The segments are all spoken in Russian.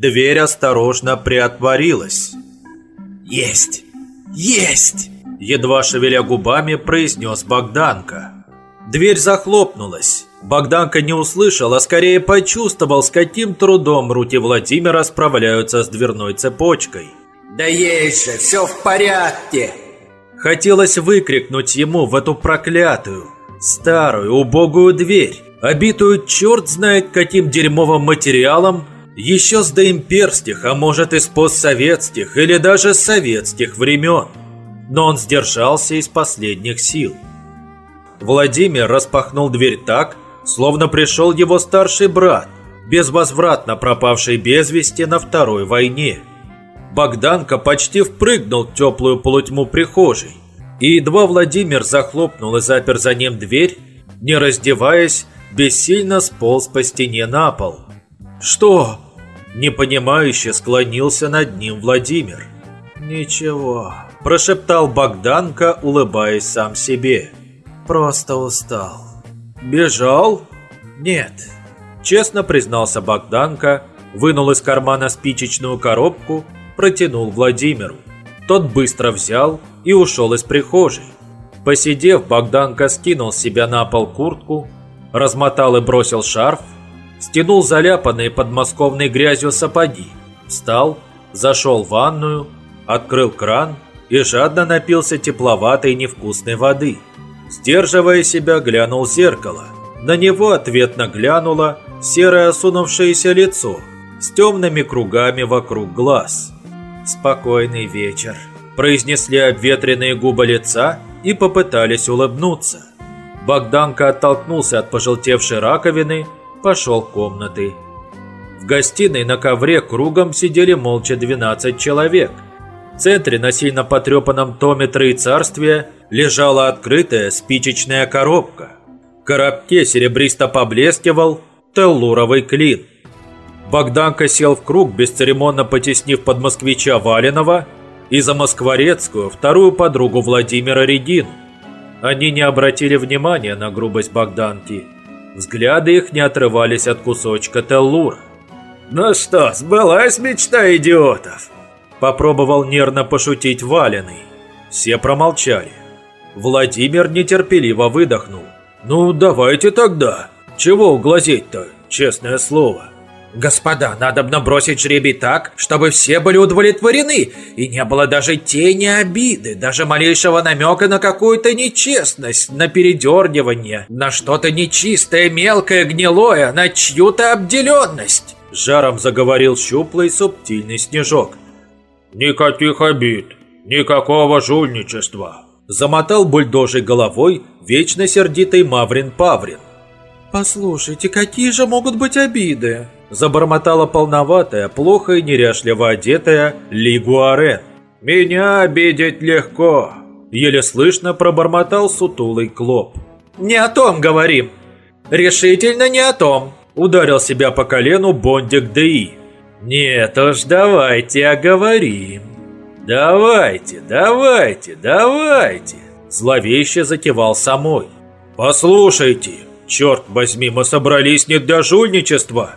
Дверь осторожно приотворилась. «Есть! Есть!» Едва шевеля губами, произнес Богданка. Дверь захлопнулась. Богданка не услышал, а скорее почувствовал, с каким трудом руки Владимира справляются с дверной цепочкой. «Да есть же, все в порядке!» Хотелось выкрикнуть ему в эту проклятую, старую, убогую дверь, обитую черт знает каким дерьмовым материалом, еще с доимперских, а может и с постсоветских или даже советских времен. Но он сдержался из последних сил. Владимир распахнул дверь так, словно пришел его старший брат, безвозвратно пропавший без вести на Второй войне. Богданка почти впрыгнул в теплую полутьму прихожей, и едва Владимир захлопнул и запер за ним дверь, не раздеваясь, бессильно сполз по стене на пол. «Что?» – непонимающе склонился над ним Владимир. «Ничего», – прошептал Богданка, улыбаясь сам себе. «Просто устал». «Бежал?» «Нет», – честно признался Богданка, вынул из кармана спичечную коробку – протянул Владимиру. Тот быстро взял и ушел из прихожей. Посидев, Богданка скинул с себя на пол куртку, размотал и бросил шарф, стянул заляпанные подмосковной грязью сапоги, встал, зашел в ванную, открыл кран и жадно напился тепловатой невкусной воды. Сдерживая себя, глянул в зеркало. На него ответно глянуло серое осунувшееся лицо с темными кругами вокруг глаз. «Спокойный вечер», – произнесли обветренные губы лица и попытались улыбнуться. Богданка оттолкнулся от пожелтевшей раковины, пошел комнаты. В гостиной на ковре кругом сидели молча 12 человек. В центре на сильно потрепанном томе Троецарствия лежала открытая спичечная коробка. В коробке серебристо поблескивал теллуровый клин. Богданка сел в круг, бесцеремонно потеснив под москвича Валенова и за москворецкую, вторую подругу Владимира Регину. Они не обратили внимания на грубость Богданки. Взгляды их не отрывались от кусочка Теллура. «Ну что, сбылась мечта идиотов?» Попробовал нервно пошутить Валеный. Все промолчали. Владимир нетерпеливо выдохнул. «Ну, давайте тогда. Чего углазеть-то, честное слово?» «Господа, надо бросить жребий так, чтобы все были удовлетворены, и не было даже тени обиды, даже малейшего намека на какую-то нечестность, на передергивание, на что-то нечистое, мелкое, гнилое, на чью-то обделенность!» Жаром заговорил щуплый субтильный снежок. «Никаких обид, никакого жульничества!» Замотал бульдожей головой вечно сердитый Маврин Паврин. «Послушайте, какие же могут быть обиды?» Забормотала полноватая, плохо и неряшливо одетая Лигуарен. «Меня обидеть легко!» Еле слышно пробормотал сутулый Клоп. «Не о том говорим! Решительно не о том!» Ударил себя по колену Бондик Ди. «Нет уж, давайте оговорим!» «Давайте, давайте, давайте!» Зловеще закивал самой. «Послушайте, черт возьми, мы собрались не для жульничества!»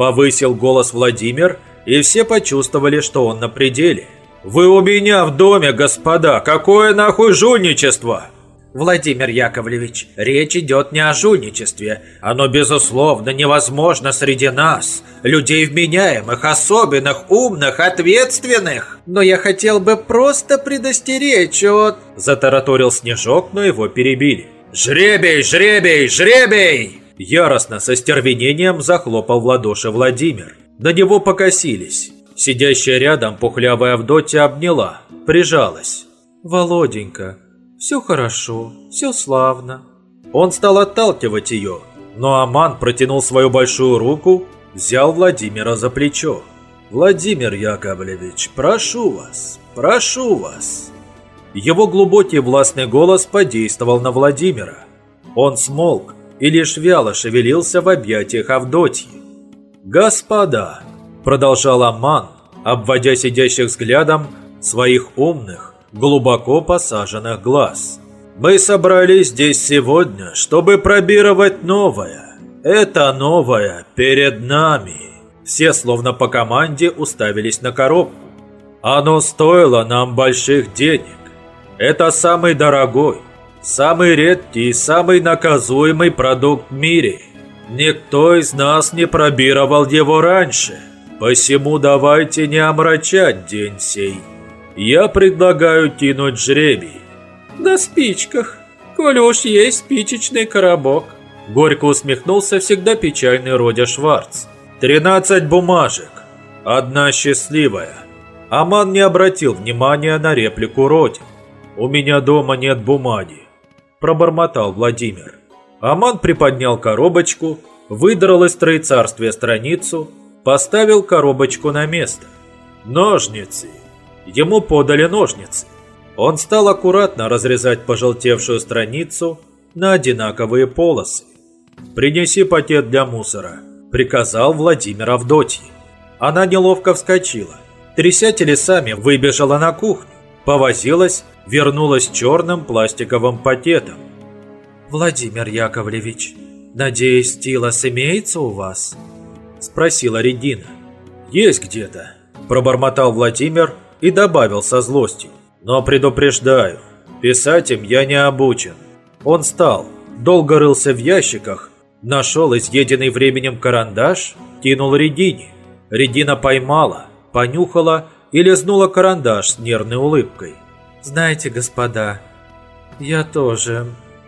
Повысил голос Владимир, и все почувствовали, что он на пределе. «Вы у меня в доме, господа! Какое нахуй жульничество?» Владимир Яковлевич, речь идет не о жульничестве. Оно, безусловно, невозможно среди нас, людей вменяемых, особенных, умных, ответственных. Но я хотел бы просто предостеречь от... Затараторил Снежок, но его перебили. «Жребий, жребий, жребий!» Яростно, со стервенением захлопал в ладоши Владимир. На него покосились. Сидящая рядом пухлявая Авдотья обняла, прижалась. «Володенька, все хорошо, все славно». Он стал отталкивать ее, но Аман протянул свою большую руку, взял Владимира за плечо. «Владимир Яковлевич, прошу вас, прошу вас». Его глубокий властный голос подействовал на Владимира. Он смолк, и лишь вяло шевелился в объятиях Авдотьи. «Господа!» – продолжал Аман, обводя сидящих взглядом своих умных, глубоко посаженных глаз. «Мы собрались здесь сегодня, чтобы пробировать новое. Это новое перед нами. Все, словно по команде, уставились на коробку. Оно стоило нам больших денег. Это самый дорогой, самый редкий и самый наказуемый продукт в мире. Никто из нас не пробировал его раньше. Посему давайте не омрачать день сей. Я предлагаю кинуть жребий. На спичках, коли уж есть спичечный коробок. Горько усмехнулся всегда печальный Родя Шварц. «Тринадцать бумажек. Одна счастливая». Аман не обратил внимания на реплику Роди. «У меня дома нет бумаги», – пробормотал Владимир. Аман приподнял коробочку, выдрал из троецарствия страницу, поставил коробочку на место. «Ножницы!» Ему подали ножницы. Он стал аккуратно разрезать пожелтевшую страницу на одинаковые полосы. «Принеси пакет для мусора», – приказал Владимир Авдотьи. Она неловко вскочила. Тряся телесами, выбежала на кухню, повозилась, вернулась черным пластиковым пакетом. «Владимир Яковлевич, надеюсь, стилос имеется у вас?» – спросила Редина. «Есть где-то», – пробормотал Владимир и добавил со злостью. «Но предупреждаю, писать им я не обучен». Он встал, долго рылся в ящиках, нашел изъеденный временем карандаш, кинул Редине. Редина поймала, понюхала и лизнула карандаш с нервной улыбкой. «Знаете, господа, я тоже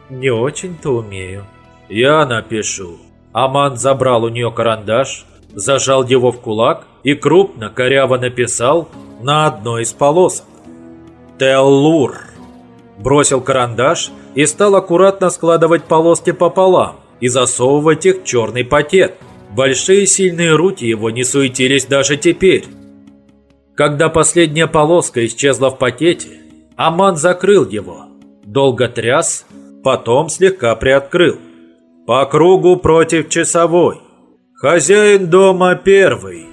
не очень-то умею». «Я напишу». Аман забрал у нее карандаш, зажал его в кулак и крупно, коряво написал на одной из полосок. «Теллур». Бросил карандаш и стал аккуратно складывать полоски пополам и засовывать их в черный пакет. Большие сильные руки его не суетились даже теперь. Когда последняя полоска исчезла в пакете, Аман закрыл его, долго тряс, потом слегка приоткрыл. По кругу против часовой. Хозяин дома первый.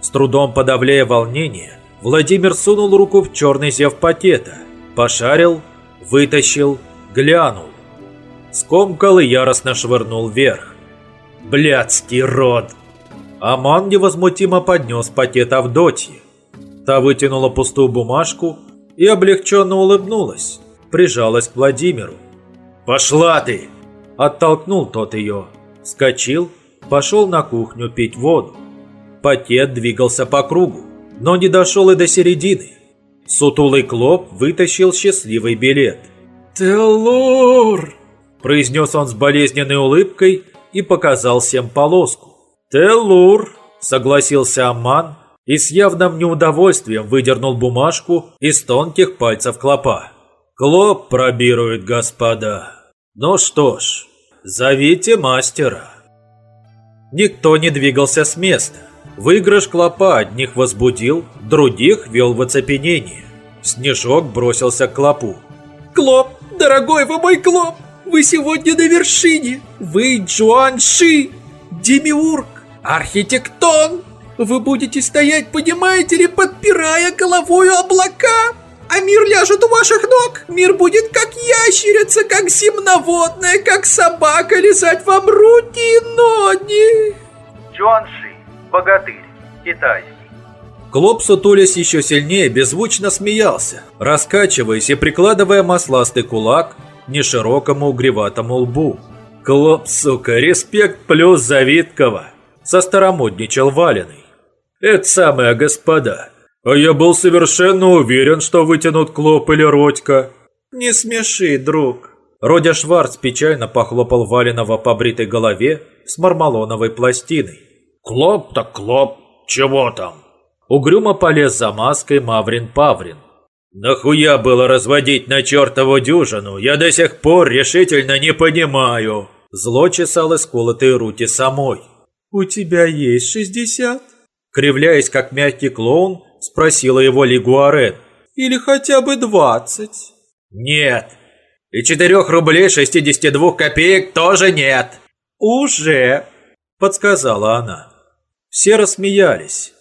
С трудом подавляя волнение, Владимир сунул руку в черный зев пакета, пошарил, вытащил, глянул. Скомкал и яростно швырнул вверх. Блядский род! Аман невозмутимо поднес пакет Авдотьи. Та вытянула пустую бумажку и облегченно улыбнулась, прижалась к Владимиру. «Пошла ты!» Оттолкнул тот ее, скочил, пошел на кухню пить воду. Пакет двигался по кругу, но не дошел и до середины. Сутулый Клоп вытащил счастливый билет. «Теллур!» – произнес он с болезненной улыбкой и показал всем полоску. «Теллур!» – согласился Аман и с явным неудовольствием выдернул бумажку из тонких пальцев Клопа. «Клоп пробирует, господа. Ну что ж, зовите мастера». Никто не двигался с места. Выигрыш Клопа одних возбудил, других вел в оцепенение. Снежок бросился к Клопу. «Клоп, дорогой вы мой Клоп, вы сегодня на вершине! Вы Джуанши, Демиург, архитектон! Вы будете стоять, понимаете ли, подпирая головою облака!» а мир ляжет у ваших ног. Мир будет как ящерица, как земноводная, как собака лизать вам руки и ноги. Джуанши, богатырь, китайский. Клоп сутулясь еще сильнее, беззвучно смеялся, раскачиваясь и прикладывая масластый кулак к неширокому угреватому лбу. Клоп, сука, респект плюс Завиткова. Состаромодничал Валеный. Это самое, господа. А я был совершенно уверен, что вытянут Клоп или Родька. Не смеши, друг. Родя Шварц печально похлопал Валенова по бритой голове с мармалоновой пластиной. Клоп так клоп, чего там? Угрюмо полез за маской Маврин Паврин. «Нахуя было разводить на чертову дюжину? Я до сих пор решительно не понимаю!» Зло чесал исколотые руки самой. «У тебя есть шестьдесят?» Кривляясь, как мягкий клоун, спросила его Лигуарен. «Или хотя бы двадцать?» «Нет. И четырех рублей шестидесяти двух копеек тоже нет!» «Уже!» – подсказала она. Все рассмеялись.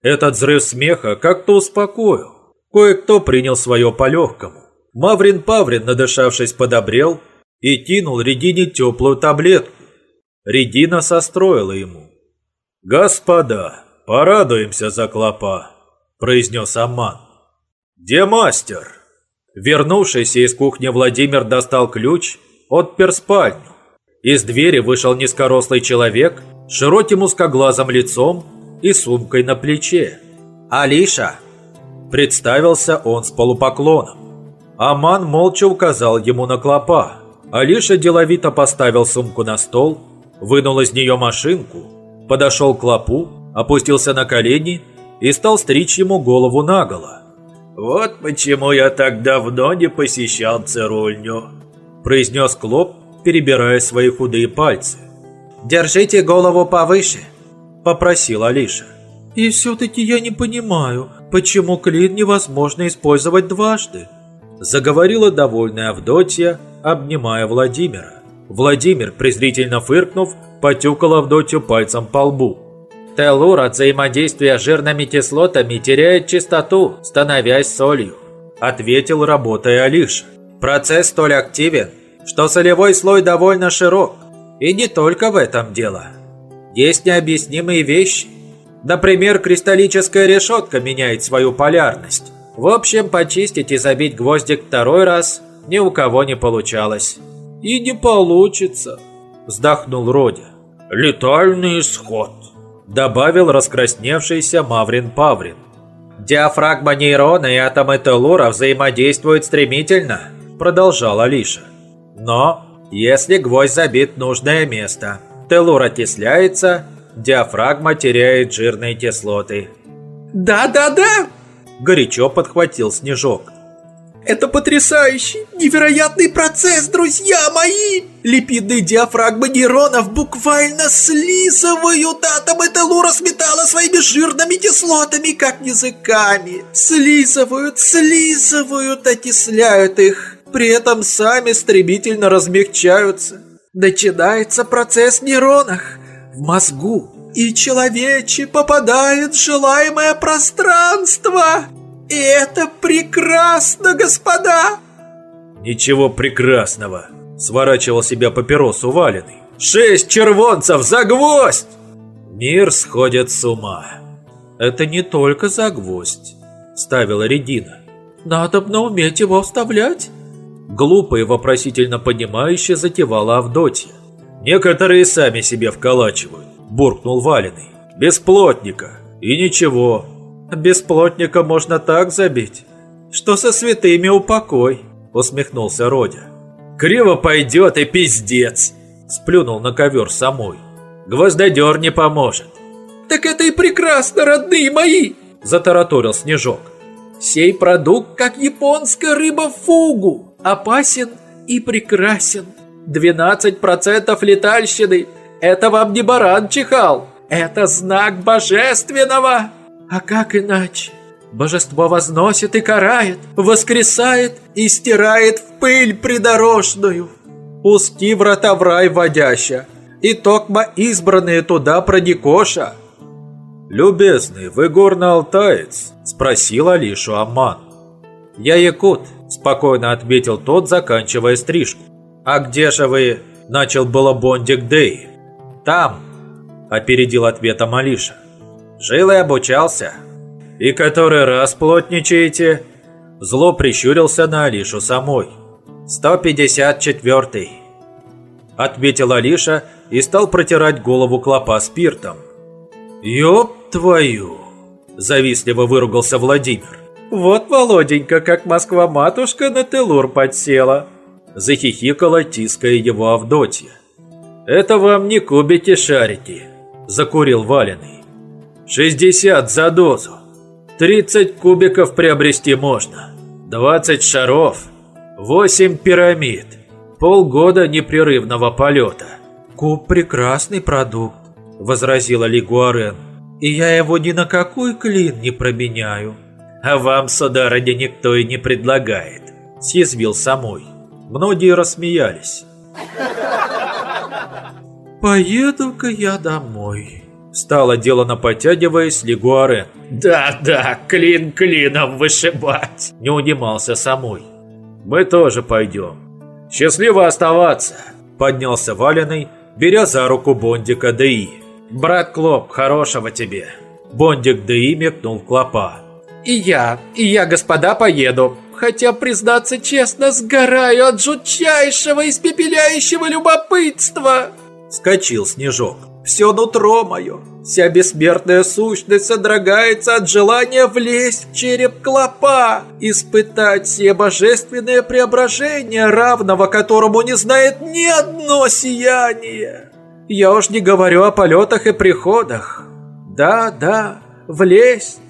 Этот взрыв смеха как-то успокоил. Кое-кто принял свое по-легкому. Маврин Паврин, надышавшись, подобрел и кинул Регине теплую таблетку. Редина состроила ему. «Господа, порадуемся за клопа», – произнес Аман. «Где мастер?» Вернувшийся из кухни Владимир достал ключ, отпер спальню. Из двери вышел низкорослый человек с широким узкоглазым лицом и сумкой на плече. «Алиша!» Представился он с полупоклоном. Аман молча указал ему на клопа. Алиша деловито поставил сумку на стол, вынул из нее машинку, подошел к клопу, опустился на колени и стал стричь ему голову наголо. «Вот почему я так давно не посещал цирульню», произнес Клоп, перебирая свои худые пальцы. «Держите голову повыше», попросил Алиша. «И все-таки я не понимаю, почему клин невозможно использовать дважды?» Заговорила довольная Авдотья, обнимая Владимира. Владимир, презрительно фыркнув, потюкал Авдотью пальцем по лбу. Телур от взаимодействия с жирными кислотами теряет чистоту, становясь солью», – ответил, работая Алиша. «Процесс столь активен, что солевой слой довольно широк. И не только в этом дело. Есть необъяснимые вещи. Например, кристаллическая решетка меняет свою полярность. В общем, почистить и забить гвоздик второй раз ни у кого не получалось. «И не получится», – вздохнул Родя. «Летальный исход», – добавил раскрасневшийся Маврин Паврин. «Диафрагма нейрона и атомы телура взаимодействуют стремительно», – продолжал Алиша. «Но если гвоздь забит в нужное место, телур окисляется, диафрагма теряет жирные кислоты». «Да-да-да!» – горячо подхватил Снежок. Это потрясающий, невероятный процесс, друзья мои! Липидные диафрагмы нейронов буквально слизывают атомы телура с металла своими жирными кислотами, как языками. Слизывают, слизывают, окисляют их. При этом сами стремительно размягчаются. Начинается процесс в нейронах, в мозгу, и человече попадает в желаемое пространство. И это прекрасно, господа!» «Ничего прекрасного!» Сворачивал себя папиросу валеный. «Шесть червонцев за гвоздь!» Мир сходит с ума. «Это не только за гвоздь», — ставила Редина. «Надо бы уметь его вставлять». Глупо и вопросительно понимающе затевала Авдотья. «Некоторые сами себе вколачивают», – буркнул Валеный. «Без плотника. И ничего, Бесплотника можно так забить, что со святыми упокой, усмехнулся Родя. Криво пойдет и пиздец, сплюнул на ковер самой. Гвоздодер не поможет. Так это и прекрасно, родные мои, затараторил Снежок. Сей продукт, как японская рыба фугу, опасен и прекрасен. 12% летальщины. Это вам не баран чихал. Это знак божественного. А как иначе? Божество возносит и карает, воскресает и стирает в пыль придорожную. Узки врата в рай водяща, и токма избранные туда продикоша. «Любезный, вы горно-алтаец?» – спросил Алишу Аман. «Я якут», – спокойно ответил тот, заканчивая стрижку. «А где же вы?» – начал было Бондик Дэй. «Там», – опередил ответом Алиша. Жил и обучался. И который раз плотничаете? Зло прищурился на Алишу самой. 154-й. Ответил Алиша и стал протирать голову клопа спиртом. «Ёб твою!» Завистливо выругался Владимир. «Вот, Володенька, как Москва-матушка на Телур подсела!» Захихикала, тиская его Авдотья. «Это вам не кубики шарики!» Закурил Валеный. 60 за дозу. 30 кубиков приобрести можно. 20 шаров. 8 пирамид. Полгода непрерывного полета. Куб прекрасный продукт, возразила Лигуарен. И я его ни на какой клин не променяю. А вам, сударыня, никто и не предлагает. Съязвил самой. Многие рассмеялись. Поеду-ка я домой. Стало делано потягиваясь Лигуаре. «Да-да, клин клином вышибать!» Не унимался самой. «Мы тоже пойдем. Счастливо оставаться!» Поднялся Валеный беря за руку Бондика ДИ. «Брат Клоп, хорошего тебе!» Бондик ДИ мекнул Клопа. «И я, и я, господа, поеду. Хотя, признаться честно, сгораю от жутчайшего испепеляющего любопытства!» Скочил Снежок. «Все нутро мое, вся бессмертная сущность содрогается от желания влезть в череп клопа, испытать все божественное преображение, равного которому не знает ни одно сияние. Я уж не говорю о полетах и приходах. Да, да, влезть,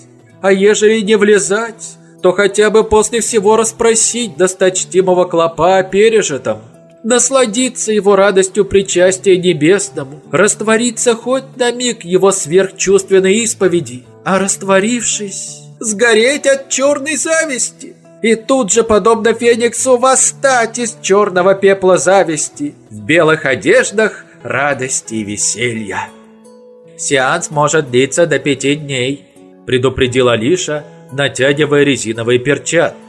а ежели не влезать, то хотя бы после всего расспросить досточтимого клопа о пережитом, насладиться его радостью причастия небесному, раствориться хоть на миг его сверхчувственной исповеди, а растворившись, сгореть от черной зависти. И тут же, подобно Фениксу, восстать из черного пепла зависти в белых одеждах радости и веселья. «Сеанс может длиться до пяти дней», – предупредила Алиша, натягивая резиновые перчатки.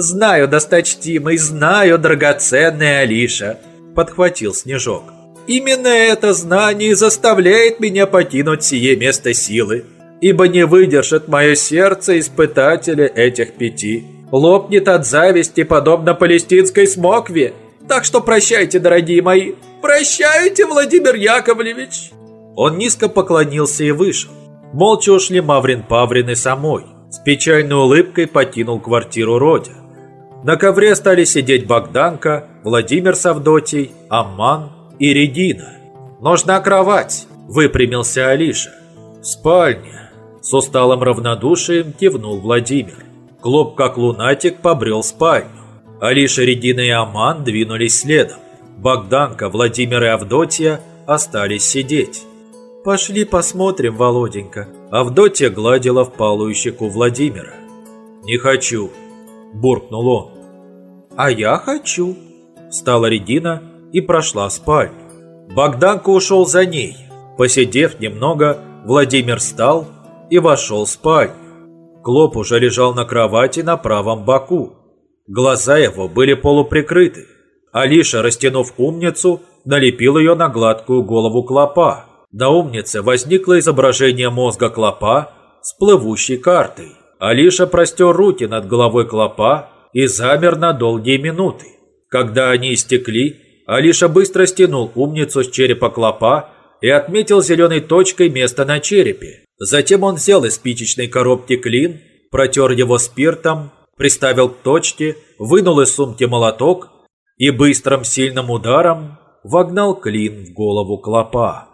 «Знаю, досточтимый, знаю, драгоценная Алиша», – подхватил Снежок. «Именно это знание заставляет меня покинуть сие место силы, ибо не выдержит мое сердце испытателя этих пяти. Лопнет от зависти, подобно палестинской смокве. Так что прощайте, дорогие мои, прощайте, Владимир Яковлевич!» Он низко поклонился и вышел. Молча ушли Маврин Паврин и самой. С печальной улыбкой покинул квартиру Родя. На ковре стали сидеть Богданка, Владимир Савдотий, Амман и Регина. «Нужна кровать!» – выпрямился Алиша. «Спальня!» – с усталым равнодушием кивнул Владимир. Клоп, как лунатик, побрел спальню. Алиша, Регина и Аман двинулись следом. Богданка, Владимир и Авдотья остались сидеть. «Пошли посмотрим, Володенька». Авдотья гладила впалую щеку Владимира. «Не хочу», – буркнул он. «А я хочу», – встала Регина и прошла в спальню. Богданка ушел за ней. Посидев немного, Владимир встал и вошел в спальню. Клоп уже лежал на кровати на правом боку. Глаза его были полуприкрыты. Алиша, растянув умницу, налепил ее на гладкую голову клопа. На умнице возникло изображение мозга клопа с плывущей картой. Алиша простер руки над головой клопа и замер на долгие минуты. Когда они истекли, Алиша быстро стянул умницу с черепа клопа и отметил зеленой точкой место на черепе. Затем он взял из спичечной коробки клин, протер его спиртом, приставил к точке, вынул из сумки молоток и быстрым сильным ударом вогнал клин в голову клопа.